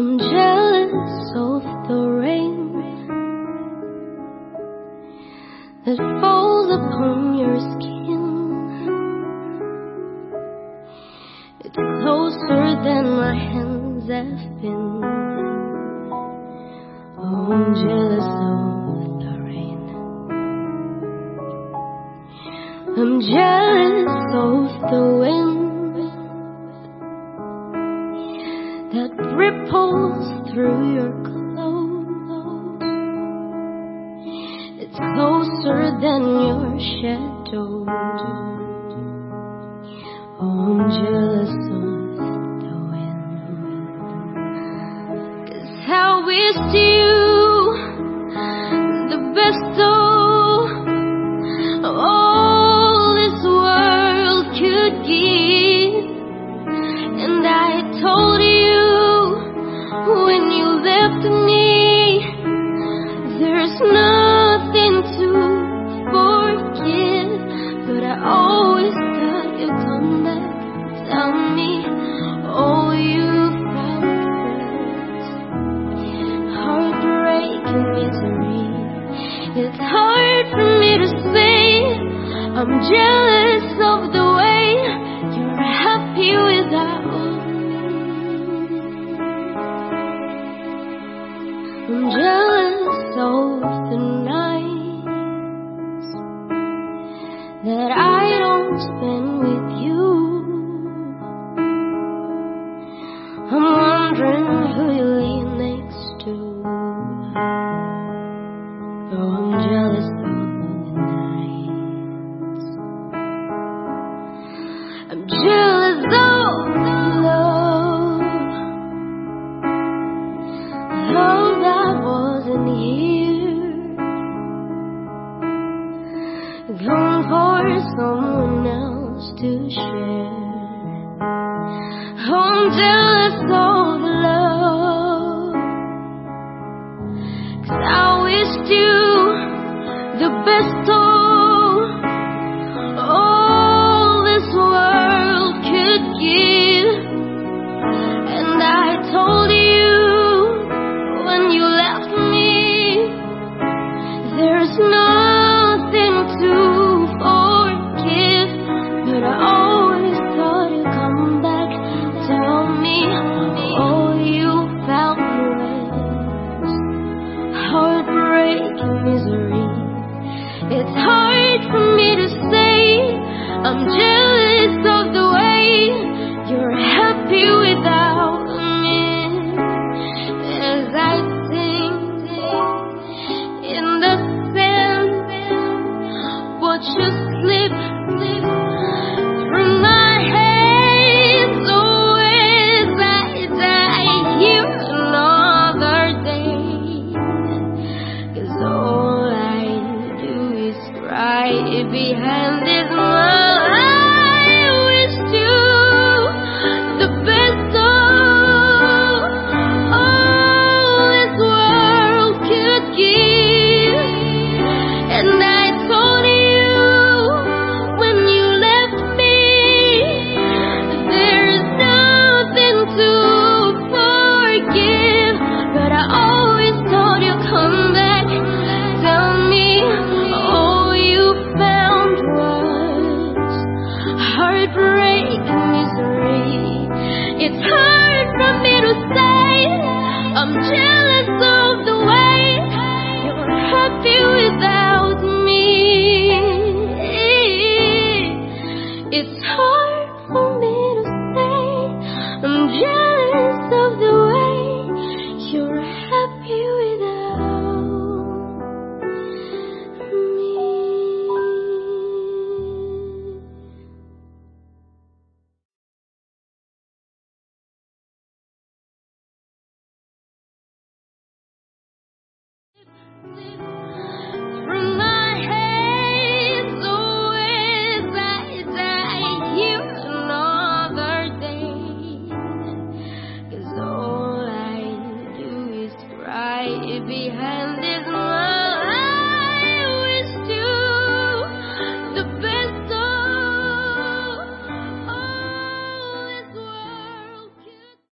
I'm jealous of the rain that falls upon your skin. It's closer than my hands have been. Oh, I'm jealous of the rain. I'm jealous of the wind. That ripples through your clothes. It's closer than your shadow. Oh, I'm jealous of the wind. 'Cause wish you I'm jealous of the way you're happy without me. I'm jealous of the nights that I don't spend with you. For someone else to share. I'm jealous of love. Cause I wished you the best of misery. It's hard for me to say. I'm jealous behind hard for me to say. I'm jealous of the way you're happy without me. It's hard for me